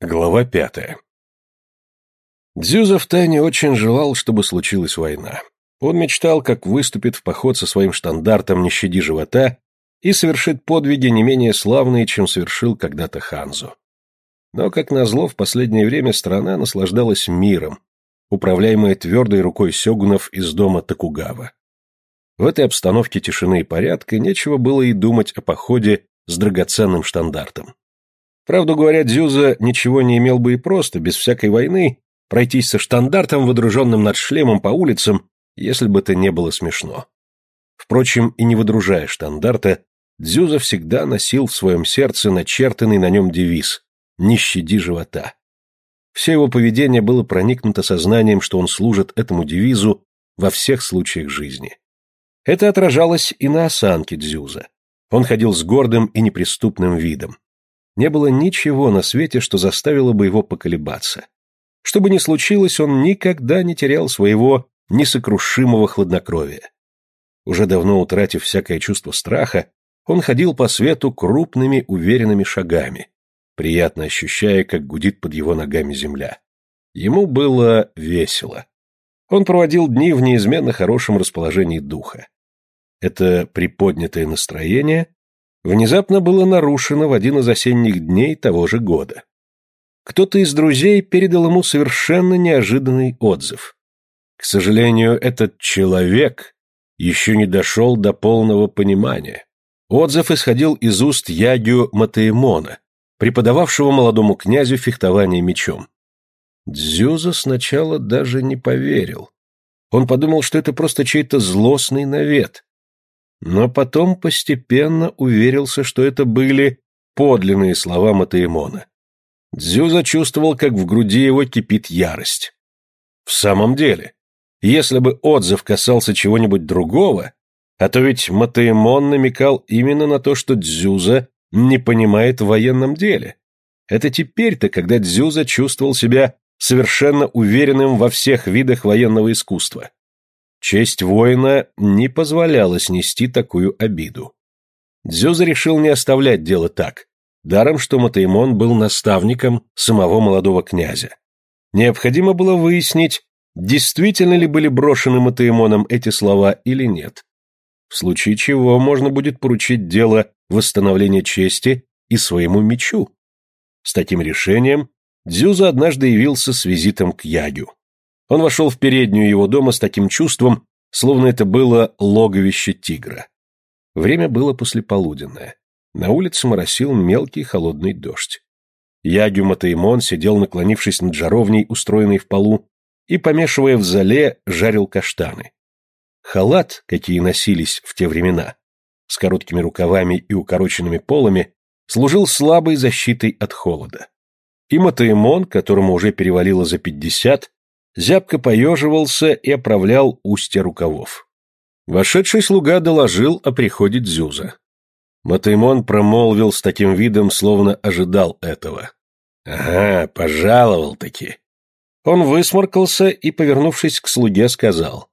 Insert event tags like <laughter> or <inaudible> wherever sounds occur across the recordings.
Глава пятая. Дзюза втайне очень желал, чтобы случилась война. Он мечтал, как выступит в поход со своим штандартом «Не щади живота» и совершит подвиги не менее славные, чем совершил когда-то Ханзу. Но, как назло, в последнее время страна наслаждалась миром, управляемая твердой рукой сёгунов из дома Токугава. В этой обстановке тишины и порядка нечего было и думать о походе с драгоценным штандартом. Правду говоря, Дзюза ничего не имел бы и просто, без всякой войны, пройтись со штандартом, водруженным над шлемом по улицам, если бы это не было смешно. Впрочем, и не выдружая штандарта, Дзюза всегда носил в своем сердце начертанный на нем девиз «Не щади живота». Все его поведение было проникнуто сознанием, что он служит этому девизу во всех случаях жизни. Это отражалось и на осанке Дзюза. Он ходил с гордым и неприступным видом не было ничего на свете, что заставило бы его поколебаться. Что бы ни случилось, он никогда не терял своего несокрушимого хладнокровия. Уже давно утратив всякое чувство страха, он ходил по свету крупными уверенными шагами, приятно ощущая, как гудит под его ногами земля. Ему было весело. Он проводил дни в неизменно хорошем расположении духа. Это приподнятое настроение внезапно было нарушено в один из осенних дней того же года. Кто-то из друзей передал ему совершенно неожиданный отзыв. К сожалению, этот человек еще не дошел до полного понимания. Отзыв исходил из уст Ягю Матаемона, преподававшего молодому князю фехтование мечом. Дзюза сначала даже не поверил. Он подумал, что это просто чей-то злостный навет, но потом постепенно уверился, что это были подлинные слова Матаемона. Дзю зачувствовал, как в груди его кипит ярость. В самом деле, если бы отзыв касался чего-нибудь другого, а то ведь Матаемон намекал именно на то, что Дзюза не понимает в военном деле. Это теперь-то, когда Дзюза чувствовал себя совершенно уверенным во всех видах военного искусства. Честь воина не позволяла снести такую обиду. Дзюза решил не оставлять дело так, даром что Матаймон был наставником самого молодого князя. Необходимо было выяснить, действительно ли были брошены Матаймоном эти слова или нет. В случае чего можно будет поручить дело восстановления чести и своему мечу. С таким решением Дзюза однажды явился с визитом к Ягю. Он вошел в переднюю его дома с таким чувством, словно это было логовище тигра. Время было послеполуденное. На улице моросил мелкий холодный дождь. Ягю Матаймон сидел, наклонившись над жаровней, устроенной в полу, и, помешивая в зале, жарил каштаны. Халат, какие носились в те времена, с короткими рукавами и укороченными полами, служил слабой защитой от холода. И Матаймон, которому уже перевалило за пятьдесят, зябко поеживался и оправлял устья рукавов. Вошедший слуга доложил о приходе Дзюза. Матаймон промолвил с таким видом, словно ожидал этого. «Ага, пожаловал-таки». Он высморкался и, повернувшись к слуге, сказал.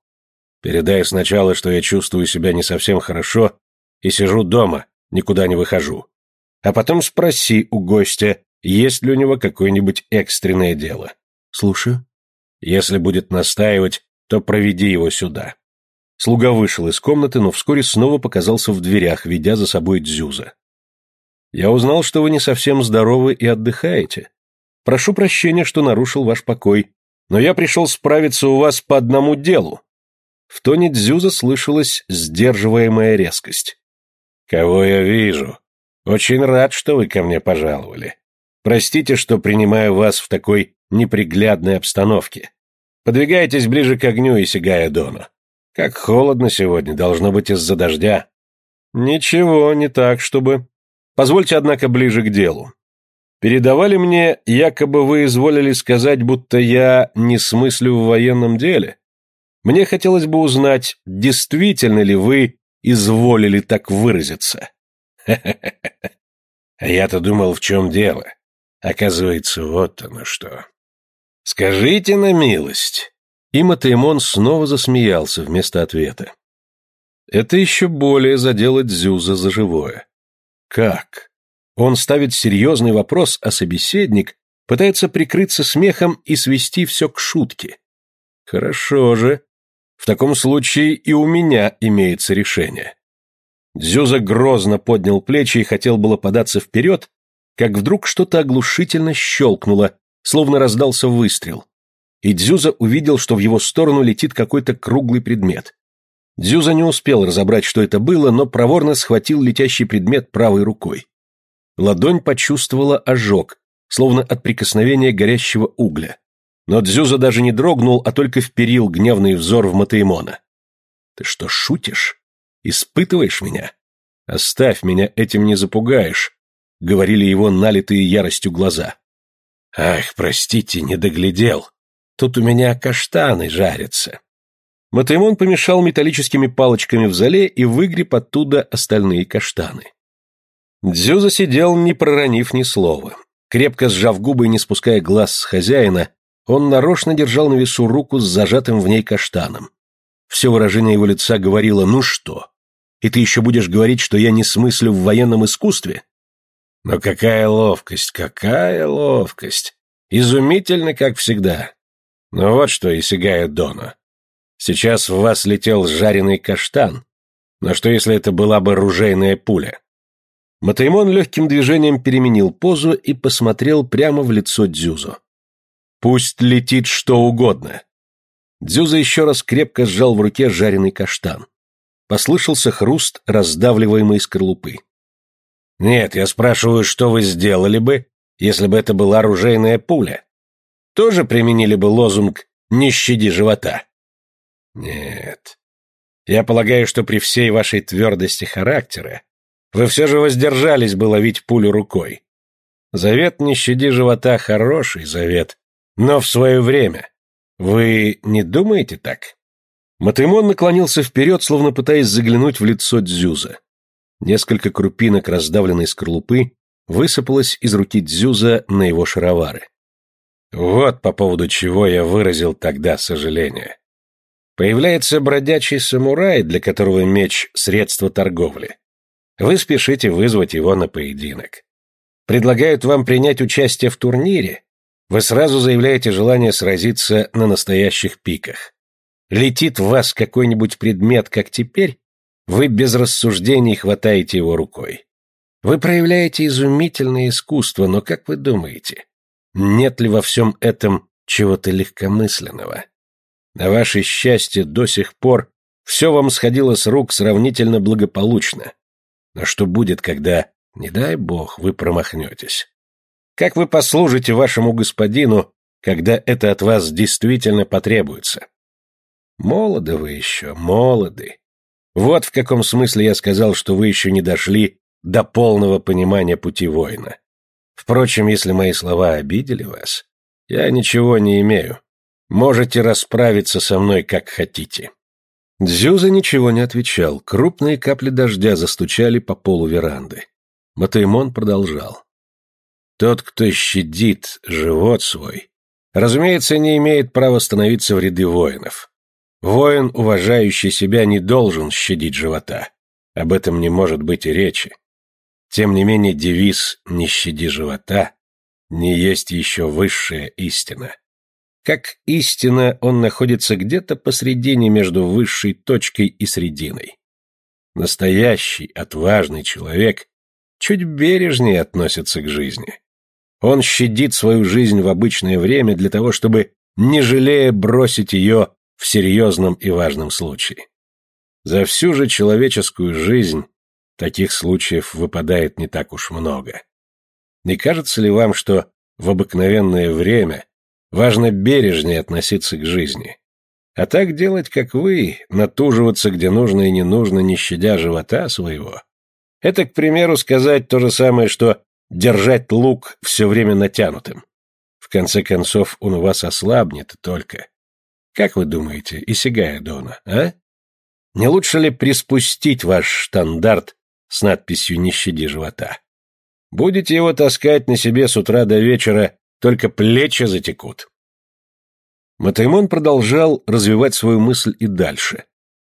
«Передай сначала, что я чувствую себя не совсем хорошо и сижу дома, никуда не выхожу. А потом спроси у гостя, есть ли у него какое-нибудь экстренное дело». «Слушаю». Если будет настаивать, то проведи его сюда». Слуга вышел из комнаты, но вскоре снова показался в дверях, ведя за собой Дзюза. «Я узнал, что вы не совсем здоровы и отдыхаете. Прошу прощения, что нарушил ваш покой, но я пришел справиться у вас по одному делу». В тоне Дзюза слышалась сдерживаемая резкость. «Кого я вижу? Очень рад, что вы ко мне пожаловали. Простите, что принимаю вас в такой неприглядной обстановке. Подвигайтесь ближе к огню, и Исигая Дону. Как холодно сегодня, должно быть из-за дождя. Ничего, не так, чтобы... Позвольте, однако, ближе к делу. Передавали мне, якобы вы изволили сказать, будто я не смыслю в военном деле. Мне хотелось бы узнать, действительно ли вы изволили так выразиться. <laughs> А я-то думал, в чем дело. Оказывается, вот оно что. «Скажите на милость!» И Матеймон снова засмеялся вместо ответа. Это еще более задело Дзюза за живое. Как? Он ставит серьезный вопрос, а собеседник Пытается прикрыться смехом и свести все к шутке. Хорошо же. В таком случае и у меня имеется решение. Дзюза грозно поднял плечи и хотел было податься вперед, как вдруг что-то оглушительно щелкнуло, словно раздался выстрел. И Дзюза увидел, что в его сторону летит какой-то круглый предмет. Дзюза не успел разобрать, что это было, но проворно схватил летящий предмет правой рукой. Ладонь почувствовала ожог, словно от прикосновения горящего угля. Но Дзюза даже не дрогнул, а только вперил гневный взор в Матеймона. «Ты что, шутишь? Испытываешь меня? Оставь меня, этим не запугаешь», — говорили его налитые яростью глаза. «Ах, простите, не доглядел. Тут у меня каштаны жарятся». Матеймон помешал металлическими палочками в зале и выгреб оттуда остальные каштаны. Дзюза сидел, не проронив ни слова. Крепко сжав губы и не спуская глаз с хозяина, он нарочно держал на весу руку с зажатым в ней каштаном. Все выражение его лица говорило «ну что? И ты еще будешь говорить, что я не смыслю в военном искусстве?» Но какая ловкость, какая ловкость! Изумительно, как всегда. Ну вот что, Исигая Дона. Сейчас в вас летел жареный каштан. Но что, если это была бы ружейная пуля? Матаймон легким движением переменил позу и посмотрел прямо в лицо Дзюзу. «Пусть летит что угодно». Дзюза еще раз крепко сжал в руке жареный каштан. Послышался хруст раздавливаемой скорлупы. «Нет, я спрашиваю, что вы сделали бы, если бы это была оружейная пуля? Тоже применили бы лозунг «Не щади живота»?» «Нет. Я полагаю, что при всей вашей твердости характера вы все же воздержались бы ловить пулю рукой. Завет «Не щади живота» — хороший завет, но в свое время. Вы не думаете так? Матемон наклонился вперед, словно пытаясь заглянуть в лицо Дзюза. Несколько крупинок раздавленной скорлупы высыпалось из руки Дзюза на его шаровары. Вот по поводу чего я выразил тогда сожаление. Появляется бродячий самурай, для которого меч — средство торговли. Вы спешите вызвать его на поединок. Предлагают вам принять участие в турнире. Вы сразу заявляете желание сразиться на настоящих пиках. Летит в вас какой-нибудь предмет, как теперь, вы без рассуждений хватаете его рукой. Вы проявляете изумительное искусство, но как вы думаете, нет ли во всем этом чего-то легкомысленного? На ваше счастье до сих пор все вам сходило с рук сравнительно благополучно. Но что будет, когда, не дай бог, вы промахнетесь? Как вы послужите вашему господину, когда это от вас действительно потребуется? Молоды вы еще, молоды. Вот в каком смысле я сказал, что вы еще не дошли до полного понимания пути воина. Впрочем, если мои слова обидели вас, я ничего не имею. Можете расправиться со мной как хотите. Дзюза ничего не отвечал, крупные капли дождя застучали по полу веранды. Матаймон продолжал. Тот, кто щадит живот свой, разумеется, не имеет права становиться в ряды воинов. Воин, уважающий себя, не должен щадить живота. Об этом не может быть и речи. Тем не менее, девиз «не щади живота» не есть еще высшая истина. Как истина, он находится где-то посредине между высшей точкой и срединой. Настоящий, отважный человек чуть бережнее относится к жизни. Он щадит свою жизнь в обычное время для того, чтобы, не жалея, бросить ее в серьезном и важном случае. За всю же человеческую жизнь таких случаев выпадает не так уж много. Не кажется ли вам, что в обыкновенное время Важно бережнее относиться к жизни. А так делать, как вы, натуживаться где нужно и не нужно, не щадя живота своего. Это, к примеру, сказать то же самое, что держать лук все время натянутым. В конце концов, он у вас ослабнет только. Как вы думаете, Исигая Дона, а? Не лучше ли приспустить ваш штандарт с надписью «Не щади живота»? Будете его таскать на себе с утра до вечера только плечи затекут. Матаймон продолжал развивать свою мысль и дальше.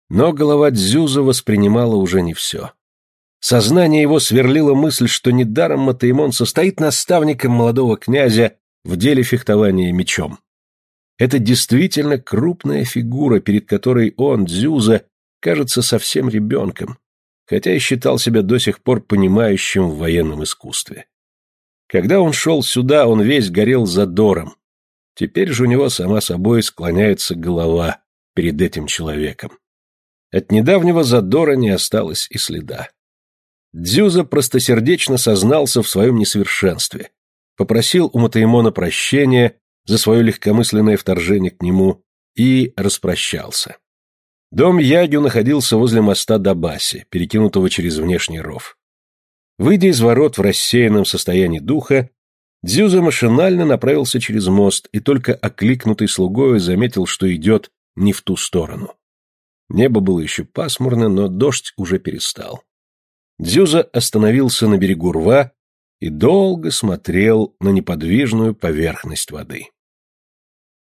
Но голова Дзюза воспринимала уже не все. Сознание его сверлило мысль, что недаром Матаймон состоит наставником молодого князя в деле фехтования мечом. Это действительно крупная фигура, перед которой он, Дзюза, кажется совсем ребенком, хотя и считал себя до сих пор понимающим в военном искусстве. Когда он шел сюда, он весь горел задором. Теперь же у него сама собой склоняется голова перед этим человеком. От недавнего задора не осталось и следа. Дзюза простосердечно сознался в своем несовершенстве, попросил у Матаимона прощения за свое легкомысленное вторжение к нему и распрощался. Дом Ягю находился возле моста Дабаси, перекинутого через внешний ров. Выйдя из ворот в рассеянном состоянии духа, Дзюза машинально направился через мост и только окликнутый слугою заметил, что идет не в ту сторону. Небо было еще пасмурно, но дождь уже перестал. Дзюза остановился на берегу рва и долго смотрел на неподвижную поверхность воды.